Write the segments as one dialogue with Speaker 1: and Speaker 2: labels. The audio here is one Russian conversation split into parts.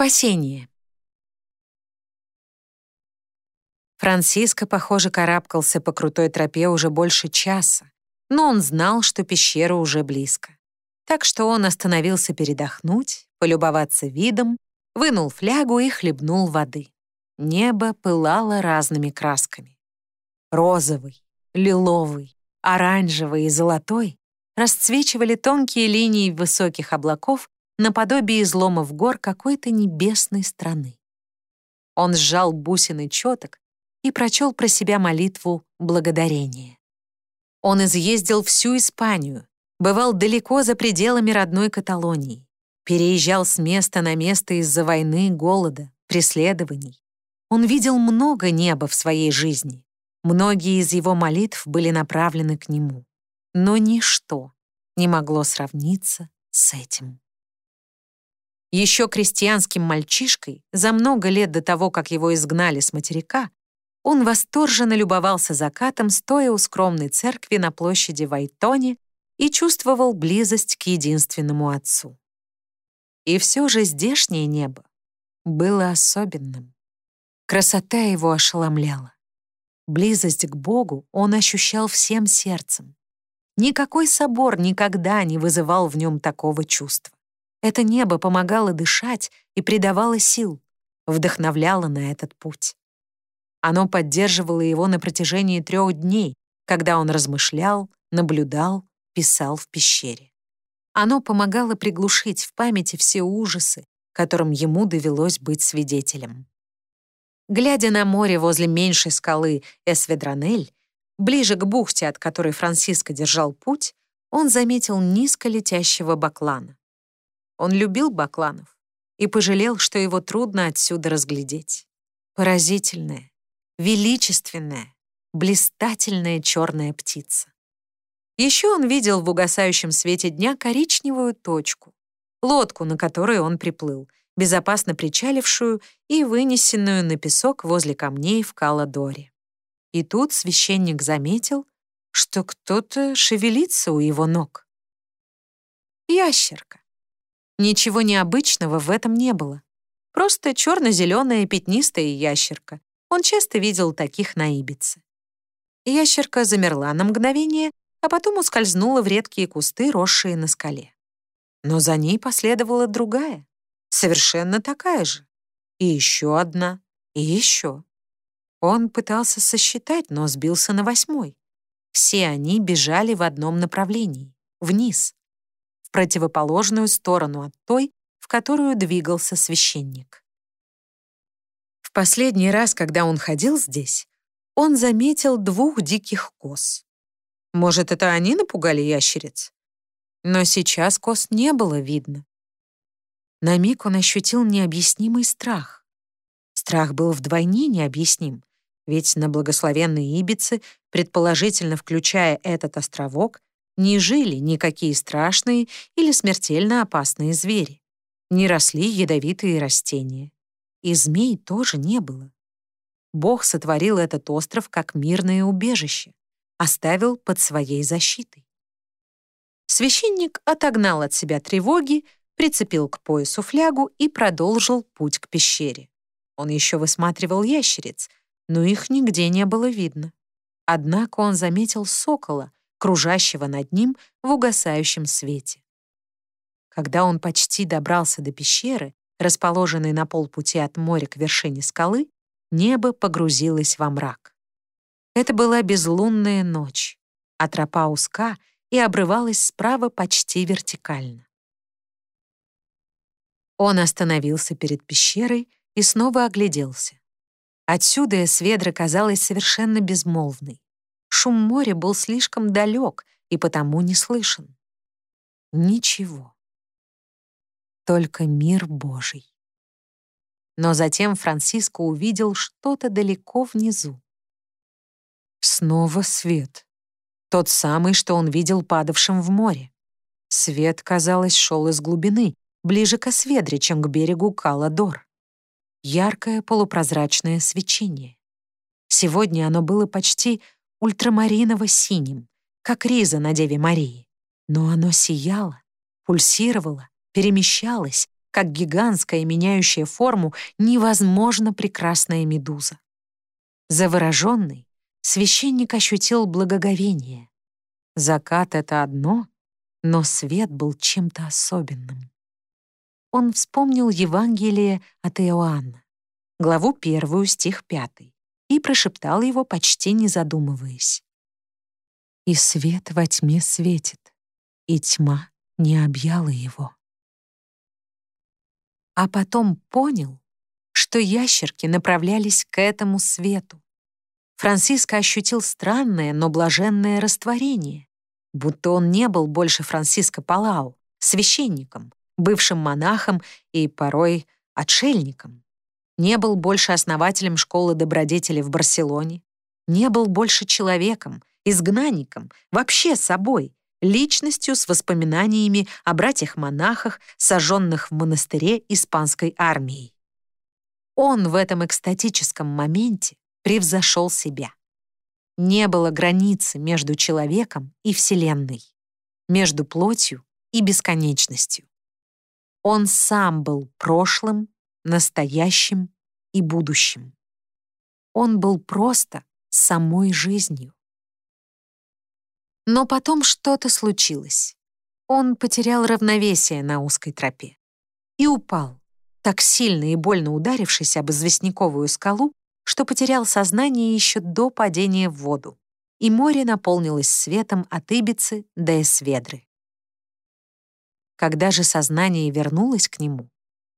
Speaker 1: Спасение. Франциско, похоже, карабкался по крутой тропе уже больше часа, но он знал, что пещера уже близко. Так что он остановился передохнуть, полюбоваться видом, вынул флягу и хлебнул воды. Небо пылало разными красками. Розовый, лиловый, оранжевый и золотой расцвечивали тонкие линии высоких облаков наподобие изломов гор какой-то небесной страны. Он сжал бусины четок и прочел про себя молитву благодарения. Он изъездил всю Испанию, бывал далеко за пределами родной Каталонии, переезжал с места на место из-за войны, голода, преследований. Он видел много неба в своей жизни. Многие из его молитв были направлены к нему. Но ничто не могло сравниться с этим. Еще крестьянским мальчишкой, за много лет до того, как его изгнали с материка, он восторженно любовался закатом, стоя у скромной церкви на площади Вайтоне и чувствовал близость к единственному отцу. И все же здешнее небо было особенным. Красота его ошеломляла. Близость к Богу он ощущал всем сердцем. Никакой собор никогда не вызывал в нем такого чувства. Это небо помогало дышать и придавало сил, вдохновляло на этот путь. Оно поддерживало его на протяжении трех дней, когда он размышлял, наблюдал, писал в пещере. Оно помогало приглушить в памяти все ужасы, которым ему довелось быть свидетелем. Глядя на море возле меньшей скалы Эсведранель, ближе к бухте, от которой Франциско держал путь, он заметил низко летящего баклана. Он любил бакланов и пожалел, что его трудно отсюда разглядеть. Поразительная, величественная, блистательная черная птица. Еще он видел в угасающем свете дня коричневую точку, лодку, на которой он приплыл, безопасно причалившую и вынесенную на песок возле камней в Каладоре. И тут священник заметил, что кто-то шевелится у его ног. Ящерка. Ничего необычного в этом не было. Просто черно-зеленая пятнистая ящерка. Он часто видел таких на Ибице. Ящерка замерла на мгновение, а потом ускользнула в редкие кусты, росшие на скале. Но за ней последовала другая, совершенно такая же. И еще одна, и еще. Он пытался сосчитать, но сбился на восьмой. Все они бежали в одном направлении — вниз противоположную сторону от той, в которую двигался священник. В последний раз, когда он ходил здесь, он заметил двух диких коз. Может, это они напугали ящериц? Но сейчас коз не было видно. На миг он ощутил необъяснимый страх. Страх был вдвойне необъясним, ведь на благословенной Ибице, предположительно включая этот островок, не жили никакие страшные или смертельно опасные звери. Не росли ядовитые растения. И змей тоже не было. Бог сотворил этот остров как мирное убежище, оставил под своей защитой. Священник отогнал от себя тревоги, прицепил к поясу флягу и продолжил путь к пещере. Он еще высматривал ящериц, но их нигде не было видно. Однако он заметил сокола, кружащего над ним в угасающем свете. Когда он почти добрался до пещеры, расположенной на полпути от моря к вершине скалы, небо погрузилось во мрак. Это была безлунная ночь, а тропа узка и обрывалась справа почти вертикально. Он остановился перед пещерой и снова огляделся. Отсюда Эсведра казалась совершенно безмолвной. Шум моря был слишком далек и потому не слышен. Ничего. Только мир Божий. Но затем Франциско увидел что-то далеко внизу. Снова свет. Тот самый, что он видел падавшим в море. Свет, казалось, шел из глубины, ближе к Осведре, чем к берегу Каладор. Яркое полупрозрачное свечение. Сегодня оно было почти ультрамариново-синим, как риза на Деве Марии. Но оно сияло, пульсировало, перемещалось, как гигантская, меняющая форму, невозможно прекрасная медуза. Завороженный, священник ощутил благоговение. Закат — это одно, но свет был чем-то особенным. Он вспомнил Евангелие от Иоанна, главу первую, стих пятый, и прошептал его, почти не задумываясь. «И свет во тьме светит, и тьма не объяла его» а потом понял, что ящерки направлялись к этому свету. Франциско ощутил странное, но блаженное растворение, будто он не был больше Франциско Палау, священником, бывшим монахом и порой отшельником. Не был больше основателем школы добродетели в Барселоне, не был больше человеком, изгнанником, вообще собой, личностью с воспоминаниями о братьях-монахах, сожженных в монастыре испанской армией. Он в этом экстатическом моменте превзошел себя. Не было границы между человеком и Вселенной, между плотью и бесконечностью. Он сам был прошлым, настоящим и будущим. Он был просто самой жизнью. Но потом что-то случилось. Он потерял равновесие на узкой тропе и упал, так сильно и больно ударившись об известняковую скалу, что потерял сознание еще до падения в воду, и море наполнилось светом от Ибицы до Эсведры. Когда же сознание вернулось к нему,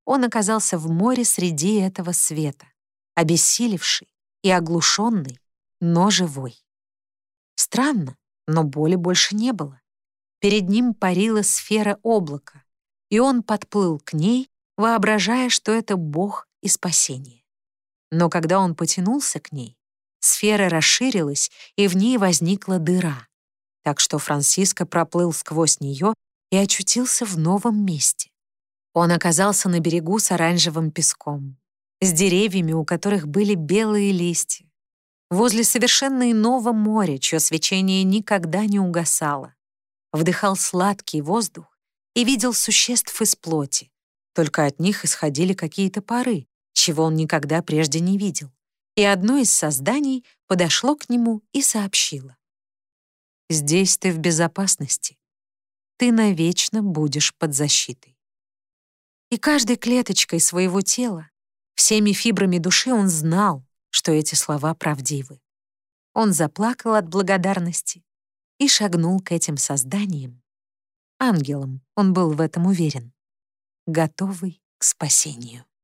Speaker 1: он оказался в море среди этого света, обессилевший и оглушенный, но живой. Странно, но боли больше не было. Перед ним парила сфера облака, и он подплыл к ней, воображая, что это Бог и спасение. Но когда он потянулся к ней, сфера расширилась, и в ней возникла дыра, так что Франциско проплыл сквозь нее и очутился в новом месте. Он оказался на берегу с оранжевым песком, с деревьями, у которых были белые листья, возле совершенно иного моря, чье свечение никогда не угасало. Вдыхал сладкий воздух и видел существ из плоти, только от них исходили какие-то пары, чего он никогда прежде не видел. И одно из созданий подошло к нему и сообщило. «Здесь ты в безопасности. Ты навечно будешь под защитой». И каждой клеточкой своего тела, всеми фибрами души он знал, что эти слова правдивы. Он заплакал от благодарности и шагнул к этим созданиям. Ангелом, он был в этом уверен, готовый к спасению.